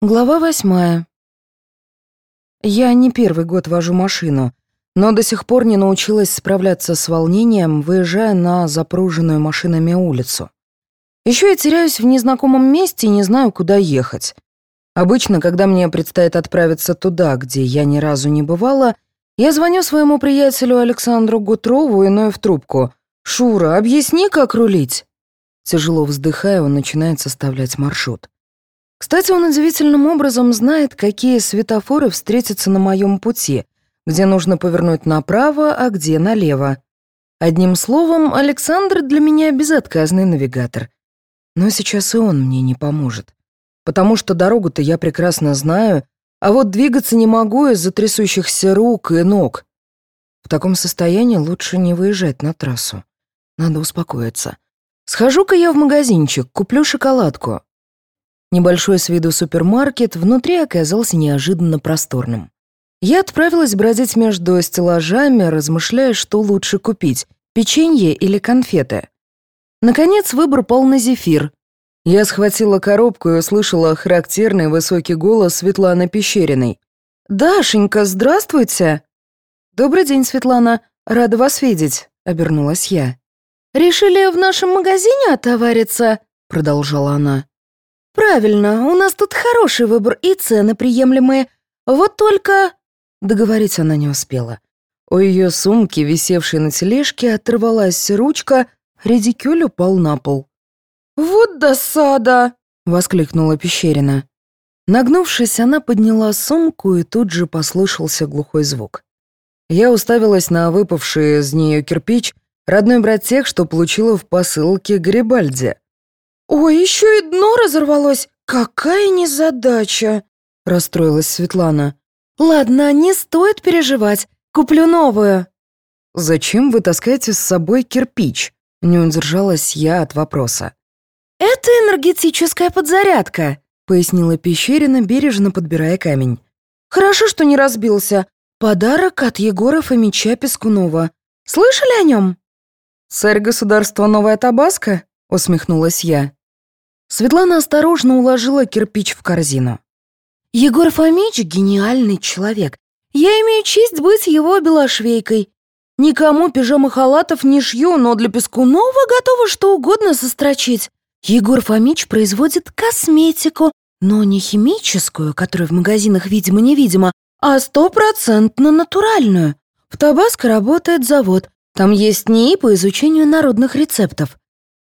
Глава восьмая. Я не первый год вожу машину, но до сих пор не научилась справляться с волнением, выезжая на запруженную машинами улицу. Еще я теряюсь в незнакомом месте и не знаю, куда ехать. Обычно, когда мне предстоит отправиться туда, где я ни разу не бывала, я звоню своему приятелю Александру Гутрову и ною в трубку. «Шура, объясни, как рулить?» Тяжело вздыхая, он начинает составлять маршрут. Кстати, он удивительным образом знает, какие светофоры встретятся на моем пути, где нужно повернуть направо, а где налево. Одним словом, Александр для меня безотказный навигатор. Но сейчас и он мне не поможет. Потому что дорогу-то я прекрасно знаю, а вот двигаться не могу из-за трясущихся рук и ног. В таком состоянии лучше не выезжать на трассу. Надо успокоиться. Схожу-ка я в магазинчик, куплю шоколадку, Небольшой с виду супермаркет внутри оказался неожиданно просторным. Я отправилась бродить между стеллажами, размышляя, что лучше купить — печенье или конфеты. Наконец выбор пал на зефир. Я схватила коробку и услышала характерный высокий голос Светланы Пещериной. «Дашенька, здравствуйте!» «Добрый день, Светлана. Рада вас видеть», — обернулась я. «Решили в нашем магазине отовариться?» — продолжала она. «Правильно, у нас тут хороший выбор и цены приемлемые. Вот только...» Договорить она не успела. У ее сумки, висевшей на тележке, оторвалась ручка, редикюль упал на пол. «Вот досада!» — воскликнула Пещерина. Нагнувшись, она подняла сумку, и тут же послышался глухой звук. Я уставилась на выпавший из нее кирпич, родной брат тех, что получила в посылке Гарибальди. «Ой, еще и дно разорвалось! Какая незадача!» — расстроилась Светлана. «Ладно, не стоит переживать. Куплю новую». «Зачем вы таскаете с собой кирпич?» — не удержалась я от вопроса. «Это энергетическая подзарядка», — пояснила Пещерина, бережно подбирая камень. «Хорошо, что не разбился. Подарок от Егора Фомича Пескунова. Слышали о нем?» «Царь государства Новая Табаско?» — усмехнулась я. Светлана осторожно уложила кирпич в корзину. «Егор Фомич — гениальный человек. Я имею честь быть его белошвейкой. Никому пижамы халатов не шью, но для Пескунова готова что угодно сострочить. Егор Фомич производит косметику, но не химическую, которая в магазинах видимо-невидимо, а стопроцентно натуральную. В Табаско работает завод. Там есть НИИ по изучению народных рецептов.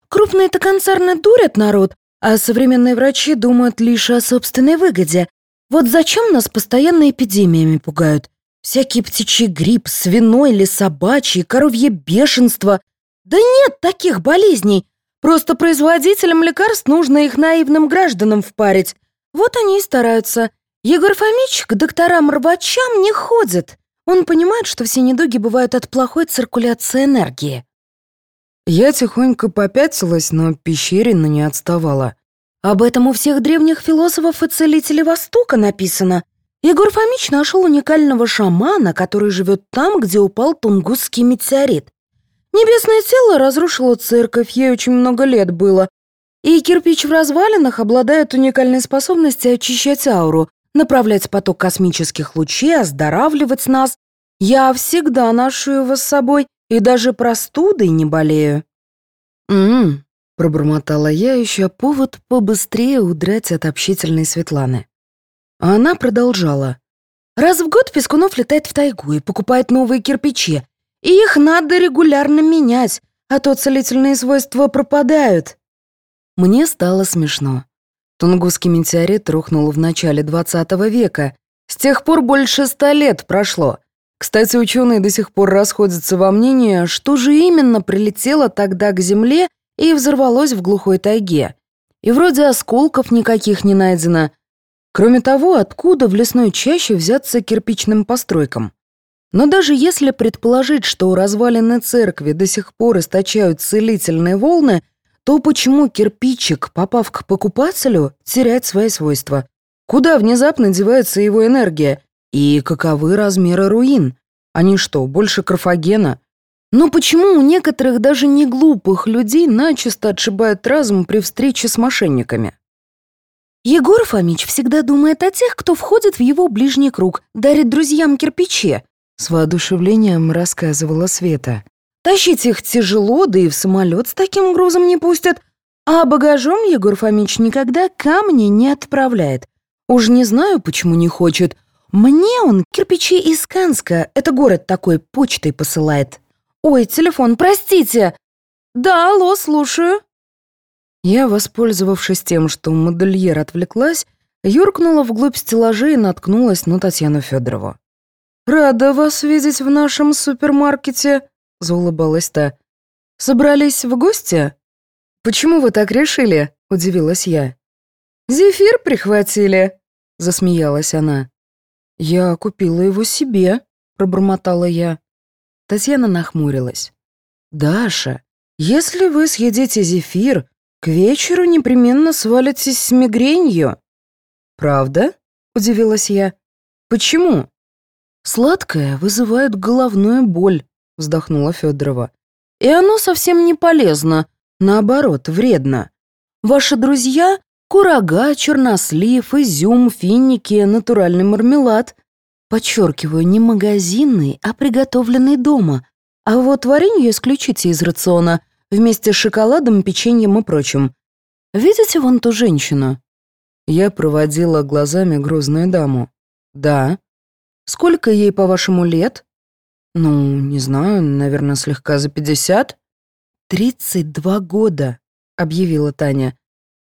Крупные-то концерны дурят народ, а современные врачи думают лишь о собственной выгоде. Вот зачем нас постоянно эпидемиями пугают? Всякий птичий грипп, свиной или собачий, коровье бешенство. Да нет таких болезней. Просто производителям лекарств нужно их наивным гражданам впарить. Вот они и стараются. Егор Фомич к докторам-рвачам не ходит. Он понимает, что все недуги бывают от плохой циркуляции энергии. Я тихонько попятилась, но Пещерина не отставала. Об этом у всех древних философов и целителей Востока написано. Егор Фомич нашел уникального шамана, который живет там, где упал Тунгусский метеорит. Небесное тело разрушило церковь, ей очень много лет было. И кирпич в развалинах обладает уникальной способностью очищать ауру, направлять поток космических лучей, оздоравливать нас. Я всегда ношу его с собой, и даже простудой не болею». «М-м», пробормотала я, ища повод побыстрее удрать от общительной Светланы. А она продолжала. «Раз в год Пескунов летает в тайгу и покупает новые кирпичи, и их надо регулярно менять, а то целительные свойства пропадают». Мне стало смешно. Тунгусский метеорит рухнул в начале 20 века. С тех пор больше ста лет прошло. Кстати, ученые до сих пор расходятся во мнении, что же именно прилетело тогда к Земле и взорвалось в глухой тайге. И вроде осколков никаких не найдено. Кроме того, откуда в лесной чаще взяться кирпичным постройкам? Но даже если предположить, что развалины церкви до сих пор источают целительные волны, то почему кирпичик, попав к покупателю, теряет свои свойства? Куда внезапно девается его энергия? И каковы размеры руин? Они что, больше Карфагена? Но почему у некоторых даже не глупых людей начисто отшибает разум при встрече с мошенниками? Егор Фомич всегда думает о тех, кто входит в его ближний круг, дарит друзьям кирпичи. С воодушевлением рассказывала Света. Тащить их тяжело, да и в самолет с таким грузом не пустят. А багажом Егор Фомич никогда камни не отправляет. Уж не знаю, почему не хочет. Мне он кирпичи из Канска, это город такой, почтой посылает. Ой, телефон, простите. Да, алло, слушаю. Я, воспользовавшись тем, что модельер отвлеклась, юркнула вглубь стеллажей и наткнулась на Татьяну Федорову. «Рада вас видеть в нашем супермаркете», — заулыбалась та. «Собрались в гости?» «Почему вы так решили?» — удивилась я. «Зефир прихватили», — засмеялась она. «Я купила его себе», — пробормотала я. Татьяна нахмурилась. «Даша, если вы съедите зефир, к вечеру непременно свалитесь с мигренью». «Правда?» — удивилась я. «Почему?» «Сладкое вызывает головную боль», — вздохнула Федорова. «И оно совсем не полезно, наоборот, вредно. Ваши друзья — курага, чернослив, изюм, финики, натуральный мармелад. Подчеркиваю, не магазинный, а приготовленный дома. А вот варенье исключите из рациона — вместе с шоколадом, печеньем и прочим. Видите вон ту женщину?» Я проводила глазами грозную даму. «Да». «Сколько ей, по-вашему, лет?» «Ну, не знаю, наверное, слегка за пятьдесят». «Тридцать два года», — объявила Таня.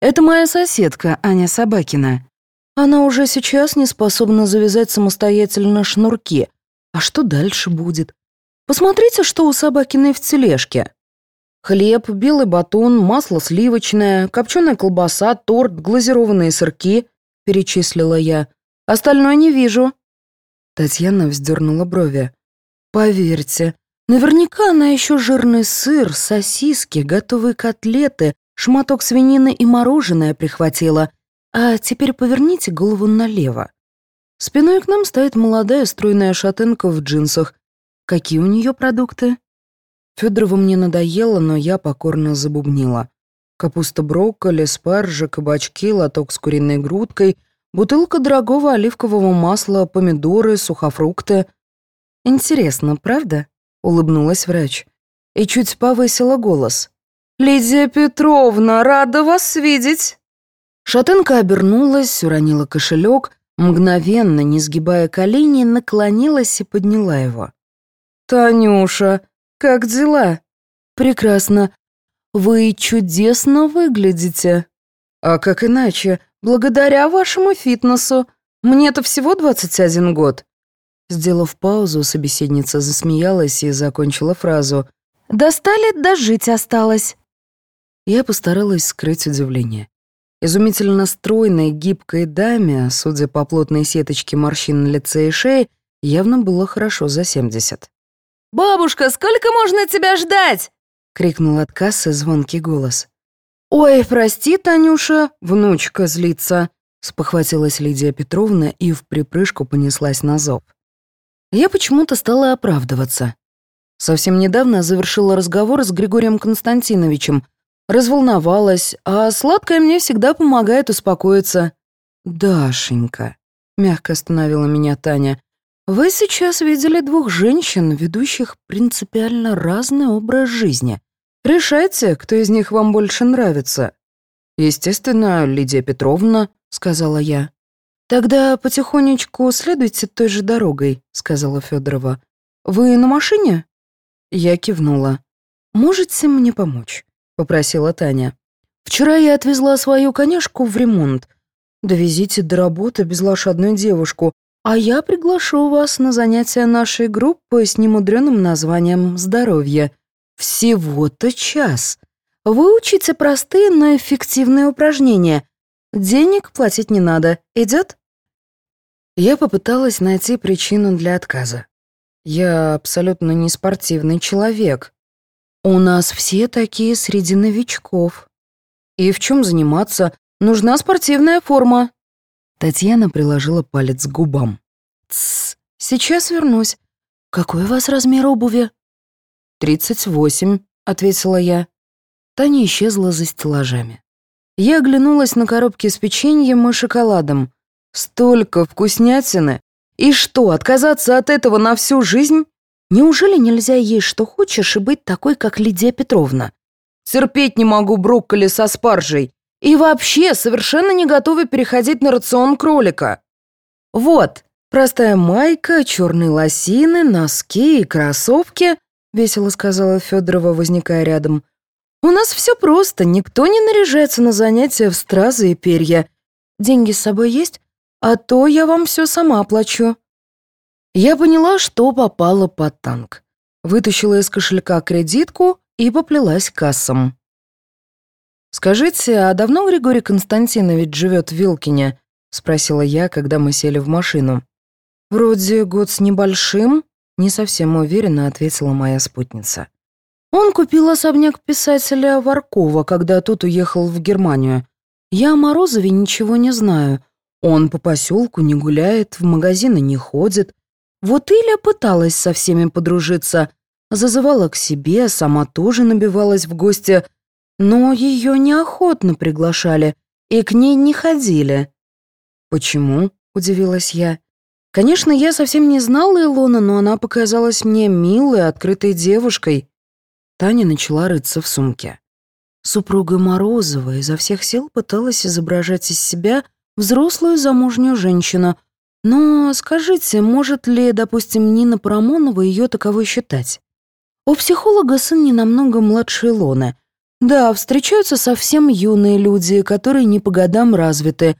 «Это моя соседка, Аня Собакина. Она уже сейчас не способна завязать самостоятельно шнурки. А что дальше будет? Посмотрите, что у Собакиной в тележке. Хлеб, белый батон, масло сливочное, копченая колбаса, торт, глазированные сырки, перечислила я. Остальное не вижу. Татьяна вздернула брови. Поверьте, наверняка она еще жирный сыр, сосиски, готовые котлеты, шматок свинины и мороженое прихватила. А теперь поверните голову налево. Спиной к нам стоит молодая стройная шатенка в джинсах. Какие у нее продукты? Федорова мне надоело, но я покорно забубнила. Капуста брокколи, спаржа, кабачки, лоток с куриной грудкой, бутылка дорогого оливкового масла, помидоры, сухофрукты. «Интересно, правда?» — улыбнулась врач. И чуть повысила голос. «Лидия Петровна, рада вас видеть!» Шатенка обернулась, уронила кошелек, мгновенно, не сгибая колени, наклонилась и подняла его. «Танюша, как дела?» «Прекрасно. Вы чудесно выглядите». «А как иначе? Благодаря вашему фитнесу. Мне-то всего 21 год». Сделав паузу, собеседница засмеялась и закончила фразу. «Достали, дожить осталось». Я постаралась скрыть удивление. Изумительно стройной, гибкой даме, судя по плотной сеточке морщин на лице и шее, явно было хорошо за 70. «Бабушка, сколько можно тебя ждать?» — крикнул от кассы звонкий голос. «Ой, прости, Танюша, внучка злится», — спохватилась Лидия Петровна и в припрыжку понеслась на зов. Я почему-то стала оправдываться. Совсем недавно завершила разговор с Григорием Константиновичем, разволновалась, а сладкое мне всегда помогает успокоиться. «Дашенька», — мягко остановила меня Таня, вы сейчас видели двух женщин, ведущих принципиально разный образ жизни. Решайте, кто из них вам больше нравится. Естественно, Лидия Петровна, сказала я. Тогда потихонечку следуйте той же дорогой, сказала Федорова. Вы на машине? Я кивнула. Можете мне помочь? Попросила Таня. Вчера я отвезла свою коняшку в ремонт. Довезите до работы безлошадную девушку, а я приглашу вас на занятия нашей группы с немудреным названием «Здоровье». Всего-то час. Выучите простые, но эффективные упражнения. Денег платить не надо. Идет? Я попыталась найти причину для отказа. Я абсолютно не спортивный человек. У нас все такие среди новичков. И в чем заниматься? Нужна спортивная форма. Татьяна приложила палец к губам. «Тссс, сейчас вернусь. Какой у вас размер обуви?» «Тридцать восемь», — ответила я. Таня исчезла за стеллажами. Я оглянулась на коробки с печеньем и шоколадом. Столько вкуснятины! И что, отказаться от этого на всю жизнь? Неужели нельзя есть что хочешь и быть такой, как Лидия Петровна? Терпеть не могу брокколи со спаржей. И вообще совершенно не готовы переходить на рацион кролика. Вот, простая майка, черные лосины, носки и кроссовки, весело сказала Федорова, возникая рядом. У нас все просто, никто не наряжается на занятия в стразы и перья. Деньги с собой есть? А то я вам все сама оплачу. Я поняла, что попала под танк. Вытащила из кошелька кредитку и поплелась к кассам. «Скажите, а давно Григорий Константинович живет в Вилкине?» — спросила я, когда мы сели в машину. «Вроде год с небольшим», — не совсем уверенно ответила моя спутница. «Он купил особняк писателя Варкова, когда тот уехал в Германию. Я о Морозове ничего не знаю. Он по поселку не гуляет, в магазины не ходит. Вот Иля пыталась со всеми подружиться, зазывала к себе, сама тоже набивалась в гости, но ее неохотно приглашали и к ней не ходили. «Почему?» — удивилась я. «Конечно, я совсем не знала Илона, но она показалась мне милой, открытой девушкой». Таня начала рыться в сумке. Супруга Морозова изо всех сил пыталась изображать из себя взрослую замужнюю женщину, но скажите, может ли, допустим, Нина Парамонова ее таковой считать? У психолога сын не намного младше Илоны. Да, встречаются совсем юные люди, которые не по годам развиты,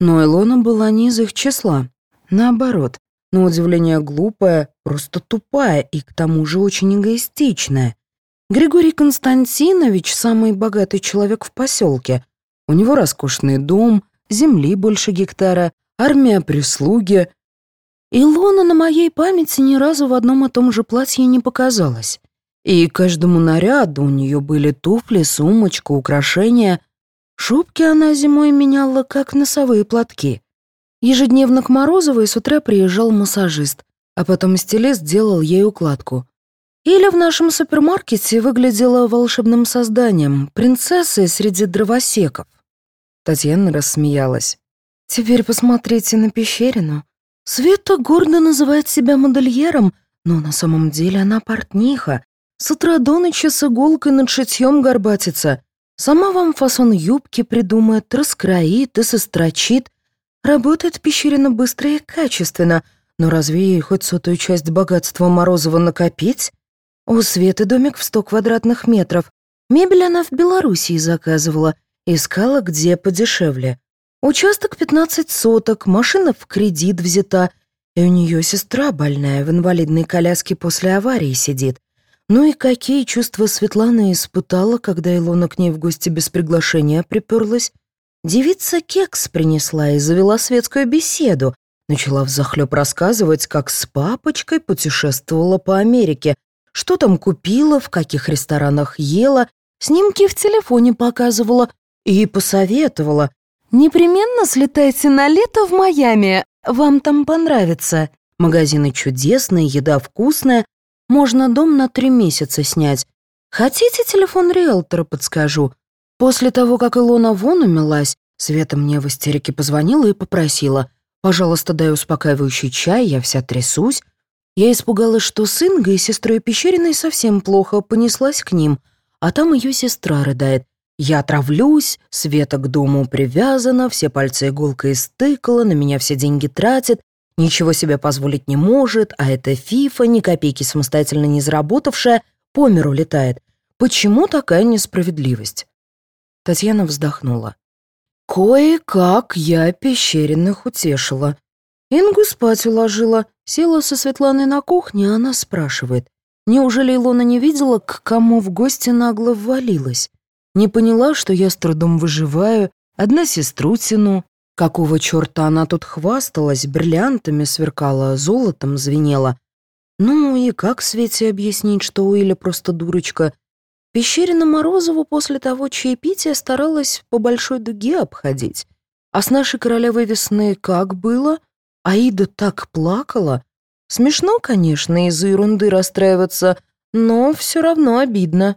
но Илона была не из их числа. Наоборот, на удивление глупая, просто тупая и к тому же очень эгоистичная. Григорий Константинович — самый богатый человек в поселке. У него роскошный дом, земли больше гектара — армия прислуги. Илона на моей памяти ни разу в одном и том же платье не показалась. И каждому наряду у нее были туфли, сумочка, украшения. Шубки она зимой меняла, как носовые платки. Ежедневно к Морозовой с утра приезжал массажист, а потом стилист делал ей укладку. Или в нашем супермаркете выглядела волшебным созданием, принцессой среди дровосеков. Татьяна рассмеялась. Теперь посмотрите на Пещерину. Света гордо называет себя модельером, но на самом деле она портниха. С утра до ночи с иголкой над шитьем горбатится. Сама вам фасон юбки придумает, раскроит и сострочит. Работает Пещерина быстро и качественно, но разве ей хоть сотую часть богатства Морозова накопить? У Светы домик в сто квадратных метров. Мебель она в Белоруссии заказывала, искала где подешевле. Участок 15 соток, машина в кредит взята, и у нее сестра больная в инвалидной коляске после аварии сидит. Ну и какие чувства Светлана испытала, когда Илона к ней в гости без приглашения приперлась? Девица кекс принесла и завела светскую беседу. Начала взахлеб рассказывать, как с папочкой путешествовала по Америке, что там купила, в каких ресторанах ела, снимки в телефоне показывала и посоветовала, Непременно слетайте на лето в Майами, вам там понравится. Магазины чудесные, еда вкусная, можно дом на три месяца снять. Хотите телефон риэлтора подскажу? После того, как Илона вон умилась, Света мне в истерике позвонила и попросила. «Пожалуйста, дай успокаивающий чай, я вся трясусь». Я испугалась, что с Ингой и сестрой Пещериной совсем плохо, понеслась к ним, а там ее сестра рыдает. Я отравлюсь, Света к дому привязана, все пальцы иголкой стыкала, на меня все деньги тратит, ничего себе позволить не может, а эта фифа, ни копейки самостоятельно не заработавшая, по миру летает. Почему такая несправедливость? Татьяна вздохнула. Кое-как я пещеренных утешила. Ингу спать уложила, села со Светланой на кухне, а она спрашивает. Неужели Илона не видела, к кому в гости нагло ввалилась? Не поняла, что я с трудом выживаю, одна сестру тяну. Какого черта она тут хвасталась, бриллиантами сверкала, золотом звенела. Ну и как Свете объяснить, что Уиля просто дурочка? Пещерина Морозову после того чаепития старалась по большой дуге обходить. А с нашей королевой весны как было? Аида так плакала. Смешно, конечно, из-за ерунды расстраиваться, но все равно обидно.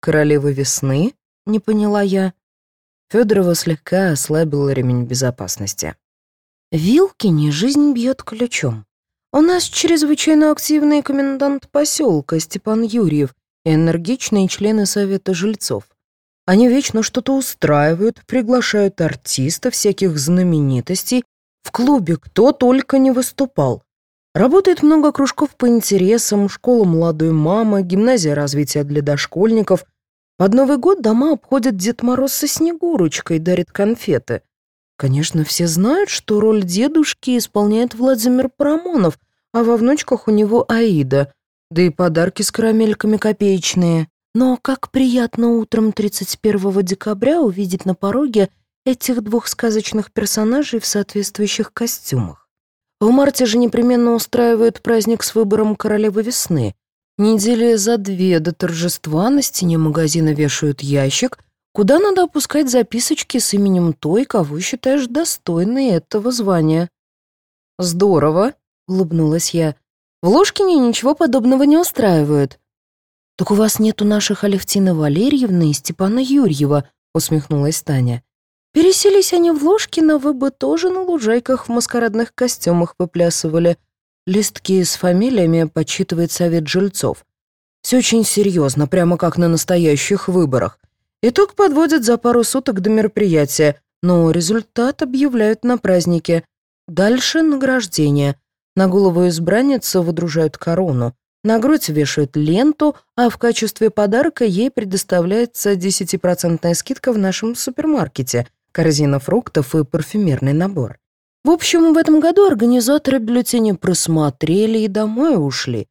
«Королева весны?» — не поняла я. Федорова слегка ослабила ремень безопасности. Вилкине жизнь бьет ключом. У нас чрезвычайно активный комендант поселка Степан Юрьев и энергичные члены совета жильцов. Они вечно что-то устраивают, приглашают артистов, всяких знаменитостей. В клубе кто только не выступал. Работает много кружков по интересам, школа молодой мамы, гимназия развития для дошкольников. Под Новый год дома обходят Дед Мороз со Снегурочкой, дарит конфеты. Конечно, все знают, что роль дедушки исполняет Владимир Парамонов, а во внучках у него Аида, да и подарки с карамельками копеечные. Но как приятно утром 31 декабря увидеть на пороге этих двух сказочных персонажей в соответствующих костюмах. В марте же непременно устраивают праздник с выбором королевы весны. Недели за две до торжества на стене магазина вешают ящик, куда надо опускать записочки с именем той, кого считаешь достойной этого звания. «Здорово», — улыбнулась я. «В Ложкине ничего подобного не устраивают». «Так у вас нету наших Алевтины Валерьевны и Степана Юрьева», — усмехнулась Таня. «Переселись они в Ложкино, вы бы тоже на лужайках в маскарадных костюмах выплясывали. Листки с фамилиями подсчитывает совет жильцов. Все очень серьезно, прямо как на настоящих выборах. Итог подводят за пару суток до мероприятия, но результат объявляют на празднике. Дальше награждение. На голову избранницы выдружают корону. На грудь вешают ленту, а в качестве подарка ей предоставляется 10% скидка в нашем супермаркете, корзина фруктов и парфюмерный набор. В общем, в этом году организаторы бюллетени просмотрели и домой ушли.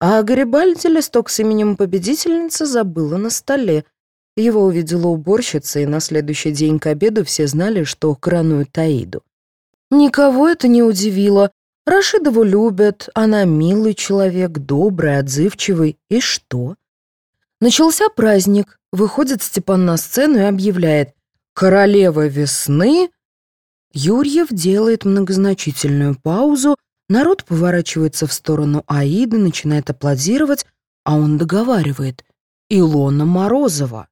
А Гарибальди листок с именем победительницы забыла на столе — его увидела уборщица, и на следующий день к обеду все знали, что коронуют Таиду. Никого это не удивило. Рашидову любят, она милый человек, добрый, отзывчивый. И что? Начался праздник. Выходит Степан на сцену и объявляет «Королева весны». Юрьев делает многозначительную паузу, народ поворачивается в сторону Аиды, начинает аплодировать, а он договаривает «Илона Морозова».